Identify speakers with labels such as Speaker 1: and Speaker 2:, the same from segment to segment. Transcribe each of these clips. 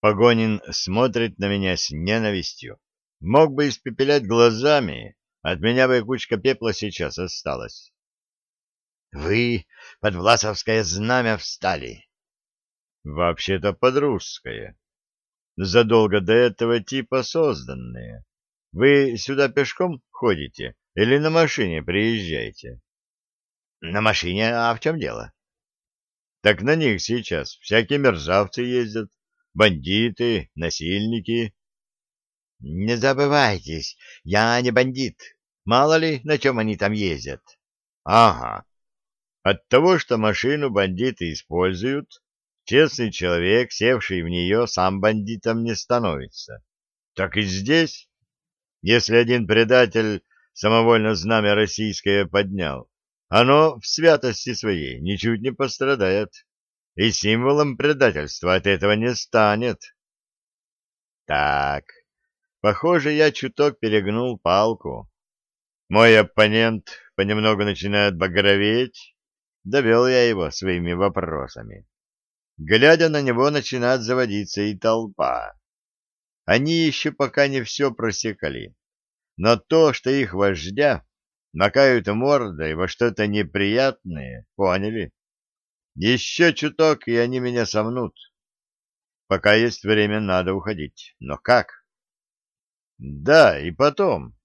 Speaker 1: Погонин смотрит на меня с ненавистью. Мог бы испепелять глазами, от меня бы кучка пепла сейчас осталась.
Speaker 2: — Вы под Власовское знамя встали.
Speaker 1: — Вообще-то под русское. Задолго до этого типа созданные. Вы сюда пешком ходите или на машине приезжаете?
Speaker 2: — На машине, а в чем дело?
Speaker 1: — Так на них сейчас всякие мерзавцы ездят бандиты, насильники.
Speaker 2: — Не забывайтесь, я не бандит. Мало ли, на чем они там ездят.
Speaker 1: — Ага. От того, что машину бандиты используют, честный человек, севший в нее, сам бандитом не становится. Так и здесь. Если один предатель самовольно знамя российское поднял, оно в святости своей ничуть не пострадает и символом предательства от этого не станет. Так, похоже, я чуток перегнул палку. Мой оппонент понемногу начинает багроветь. Довел я его своими вопросами. Глядя на него, начинает заводиться и толпа. Они еще пока не все просекали. Но то, что их вождя макают мордой во что-то неприятное, поняли? Еще чуток, и они меня сомнут. Пока есть время, надо уходить. Но как? Да, и потом.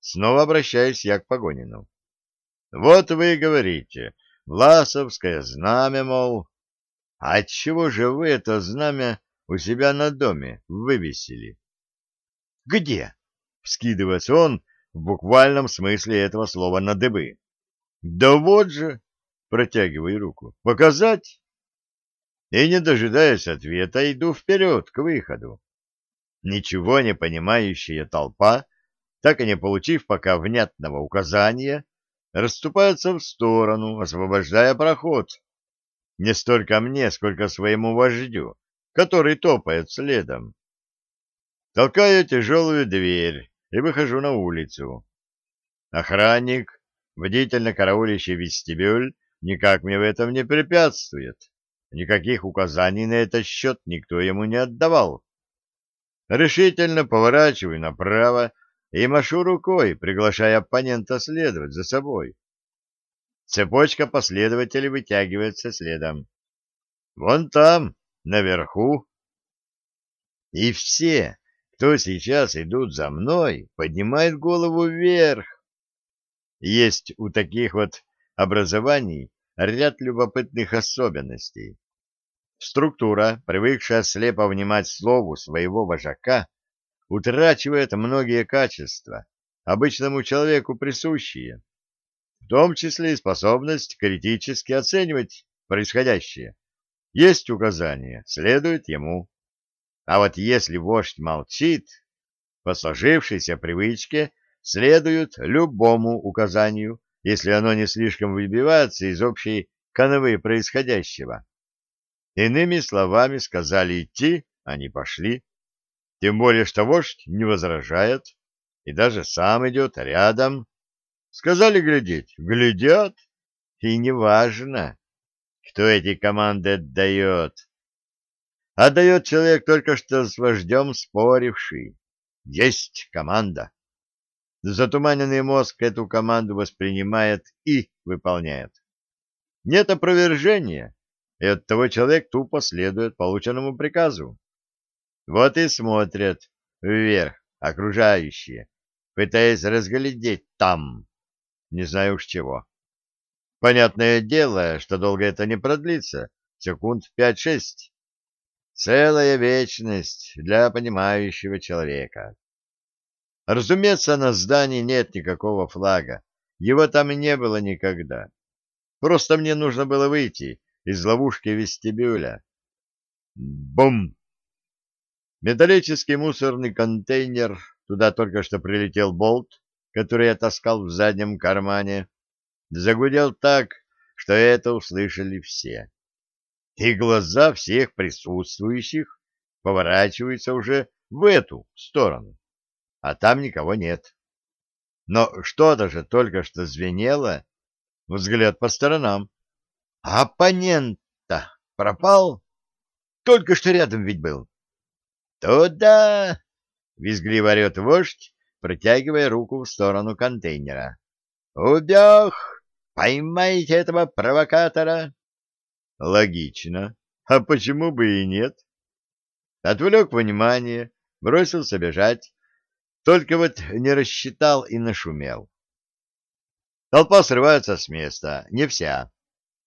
Speaker 1: Снова обращаюсь я к Погонину. Вот вы говорите, Власовское знамя, мол. А отчего же вы это знамя у себя на доме вывесили?
Speaker 2: Где?
Speaker 1: Вскидывается он в буквальном смысле этого слова на дыбы. Да вот же, Протягиваю руку. «Показать?» И, не дожидаясь ответа, иду вперед, к выходу. Ничего не понимающая толпа, так и не получив пока внятного указания, расступается в сторону, освобождая проход. Не столько мне, сколько своему вождю, который топает следом. Толкаю тяжелую дверь и выхожу на улицу. Охранник, бдительно караулищий вестибюль, никак мне в этом не препятствует. Никаких указаний на этот счет никто ему не отдавал. Решительно поворачиваю направо и машу рукой, приглашая оппонента следовать за собой. Цепочка последователей вытягивается следом. Вон там, наверху. И все, кто сейчас идут за мной, поднимают голову вверх. Есть у таких вот образований ряд любопытных особенностей. Структура, привыкшая слепо внимать слову своего вожака, утрачивает многие качества, обычному человеку присущие, в том числе и способность критически оценивать происходящее. Есть указание, следует ему. А вот если вождь молчит, по сложившейся привычке следует любому указанию, если оно не слишком выбивается из общей канвы происходящего. Иными словами, сказали идти, они пошли. Тем более, что вождь не возражает и даже сам идет рядом. Сказали глядеть, глядят, и неважно, кто эти команды отдает. Отдает человек только что с вождем споривший. Есть команда. Затуманенный мозг эту команду воспринимает и выполняет. Нет опровержения, и оттого человек тупо следует полученному приказу. Вот и смотрят вверх окружающие, пытаясь разглядеть там, не знаю уж чего. Понятное дело, что долго это не продлится, секунд пять-шесть. Целая вечность для понимающего человека. Разумеется, на здании нет никакого флага. Его там и не было никогда. Просто мне нужно было выйти из ловушки вестибюля. Бум! Металлический мусорный контейнер, туда только что прилетел болт, который я таскал в заднем кармане, загудел так, что это услышали все. И глаза всех присутствующих поворачиваются уже в эту сторону а там никого нет. Но что-то же только что звенело, взгляд по сторонам. Оппонент-то пропал? Только что рядом ведь был.
Speaker 2: «Туда!» — визгливо орет вождь, протягивая руку в сторону контейнера. «Убег! Поймайте этого провокатора!»
Speaker 1: Логично. А почему бы и нет? Отвлек внимание, бросился бежать, только вот не рассчитал и нашумел. Толпа срывается с места, не вся.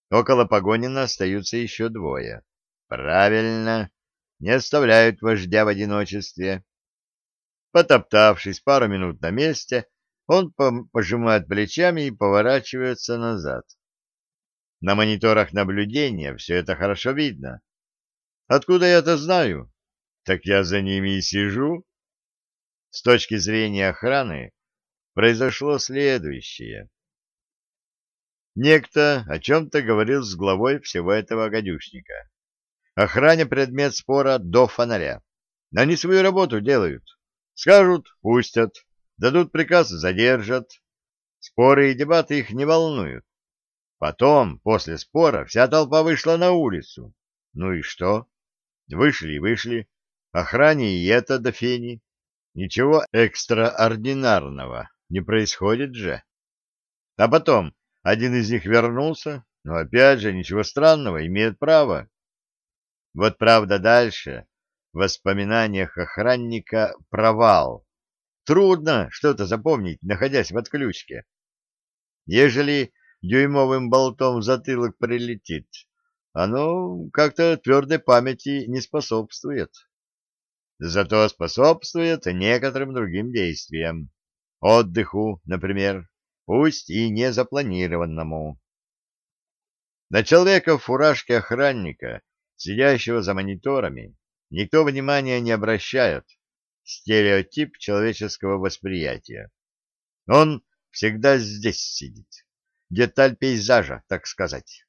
Speaker 1: Около Погонина остаются еще двое. Правильно, не оставляют вождя в одиночестве. Потоптавшись пару минут на месте, он пожимает плечами и поворачивается назад. На мониторах наблюдения все это хорошо видно. Откуда я это знаю? Так я за ними и сижу. С точки зрения охраны произошло следующее. Некто о чем-то говорил с главой всего этого гадюшника. Охране предмет спора до фонаря. Они свою работу делают. Скажут — пустят. Дадут приказ — задержат. Споры и дебаты их не волнуют. Потом, после спора, вся толпа вышла на улицу. Ну и что? Вышли и вышли. Охране и это до фени. Ничего экстраординарного не происходит же. А потом один из них вернулся, но опять же ничего странного, имеет право. Вот правда дальше в воспоминаниях охранника провал. Трудно что-то запомнить, находясь в отключке. Ежели дюймовым болтом в затылок прилетит, оно как-то твердой памяти не способствует. Зато способствует некоторым другим действиям. Отдыху, например, пусть и не запланированному. На человека в фуражке охранника, сидящего за мониторами, никто внимания не обращает. Стереотип человеческого восприятия. Он всегда здесь сидит деталь пейзажа, так сказать.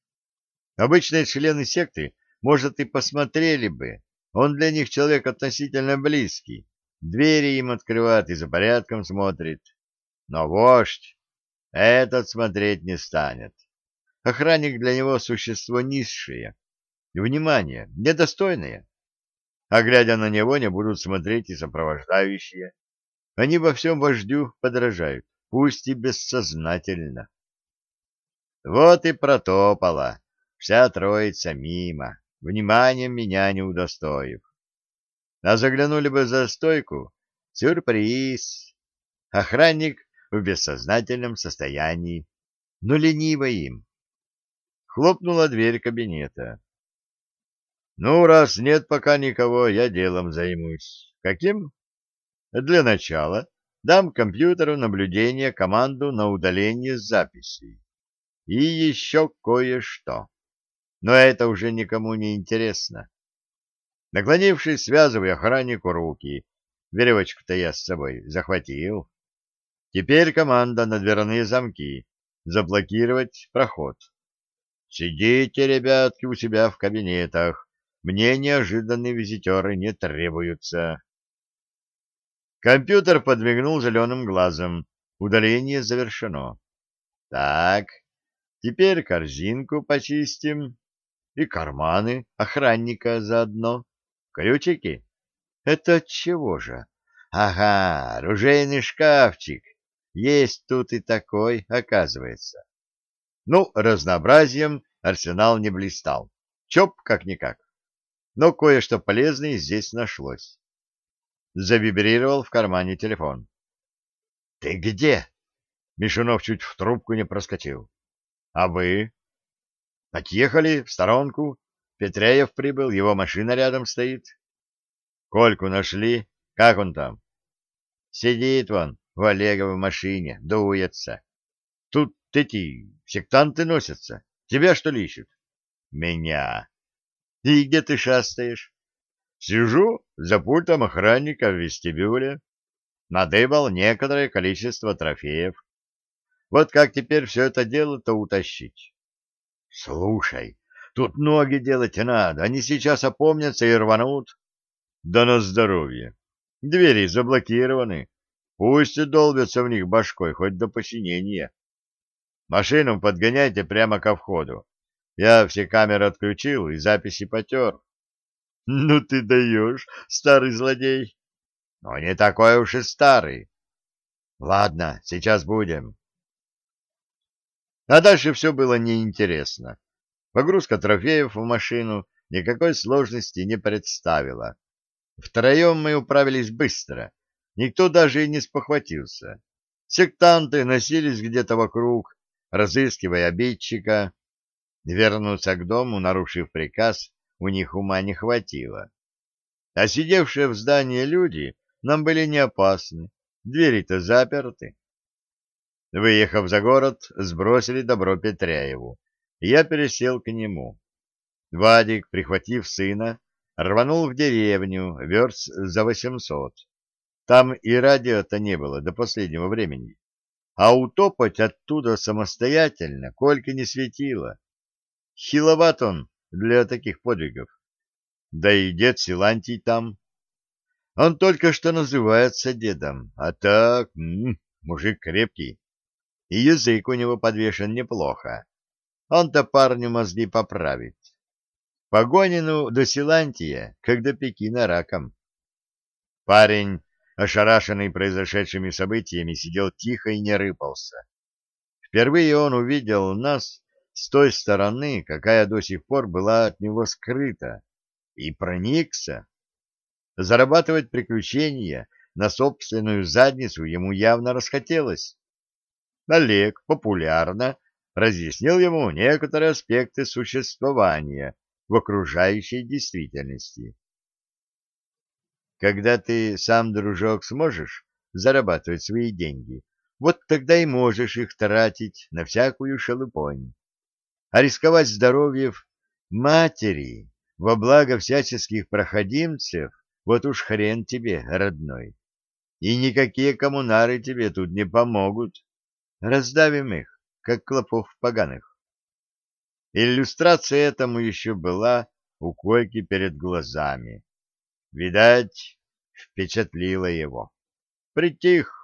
Speaker 1: Обычные члены секты, может, и посмотрели бы. Он для них человек относительно близкий. Двери им открывает и за порядком смотрит. Но вождь этот смотреть не станет. Охранник для него существо низшее. Внимание, недостойное. А глядя на него, не будут смотреть и сопровождающие. Они во всем вождю подражают, пусть и бессознательно. Вот и протопала вся троица мимо, вниманием меня не удостоив. А заглянули бы за стойку — сюрприз. Охранник в бессознательном состоянии, но лениво им. Хлопнула дверь кабинета. Ну, раз нет пока никого, я делом займусь. Каким? Для начала дам компьютеру наблюдения команду на удаление записей и еще кое-что. Но это уже никому не интересно. Наклонившись, связывая охраннику руки, веревочку-то я с собой захватил. Теперь команда на дверные замки. Заблокировать проход. Сидите, ребятки, у себя в кабинетах. Мне неожиданные визитеры не требуются. Компьютер подмигнул зеленым глазом. Удаление завершено. Так, Теперь корзинку почистим и карманы охранника заодно. Ключики? Это чего же? Ага, оружейный шкафчик. Есть тут и такой, оказывается. Ну, разнообразием арсенал не блистал. Чоп как-никак. Но кое-что полезное здесь нашлось. Завибрировал в кармане телефон. — Ты где? Мишунов чуть в трубку не проскочил. А вы? Отъехали в сторонку. Петряев прибыл, его машина рядом стоит. Кольку нашли. Как он там? Сидит он в Олеговой машине, дуется. Тут эти сектанты носятся. Тебя, что ли, ищут? Меня. И где ты шастаешь? Сижу за пультом охранника в вестибюле. Надыбал некоторое количество трофеев. Вот как теперь все это дело-то утащить? Слушай, тут ноги делать надо, они сейчас опомнятся и рванут. Да на здоровье. Двери заблокированы. Пусть и долбятся в них башкой, хоть до посинения. Машину подгоняйте прямо ко входу. Я все камеры отключил и записи потер. Ну ты даешь, старый злодей. Но не такой уж и старый. Ладно, сейчас будем. А дальше все было неинтересно. Погрузка трофеев в машину никакой сложности не представила. Втроем мы управились быстро. Никто даже и не спохватился. Сектанты носились где-то вокруг, разыскивая обидчика. Вернуться к дому, нарушив приказ, у них ума не хватило. А сидевшие в здании люди нам были не опасны, двери-то заперты. Выехав за город, сбросили добро Петряеву, я пересел к нему. Вадик, прихватив сына, рванул в деревню, верст за восемьсот. Там и радио-то не было до последнего времени. А утопать оттуда самостоятельно Колька не светило. Хиловат он для таких подвигов. Да и дед Силантий там. Он только что называется дедом, а так, м -м, мужик крепкий. И язык у него подвешен неплохо. Он-то парню мозги поправит. Погонину до Силантия, как до Пекина раком. Парень, ошарашенный произошедшими событиями, сидел тихо и не рыпался. Впервые он увидел нас с той стороны, какая до сих пор была от него скрыта, и проникся. Зарабатывать приключения на собственную задницу ему явно расхотелось. Олег популярно разъяснил ему некоторые аспекты существования в окружающей действительности. Когда ты сам, дружок, сможешь зарабатывать свои деньги, вот тогда и можешь их тратить на всякую шелупонь а рисковать здоровьем матери во благо всяческих проходимцев, вот уж хрен тебе, родной. И никакие коммунары тебе тут не помогут. Раздавим их, как клопов поганых. Иллюстрация этому еще была у койки перед глазами. Видать, впечатлила его. Притих,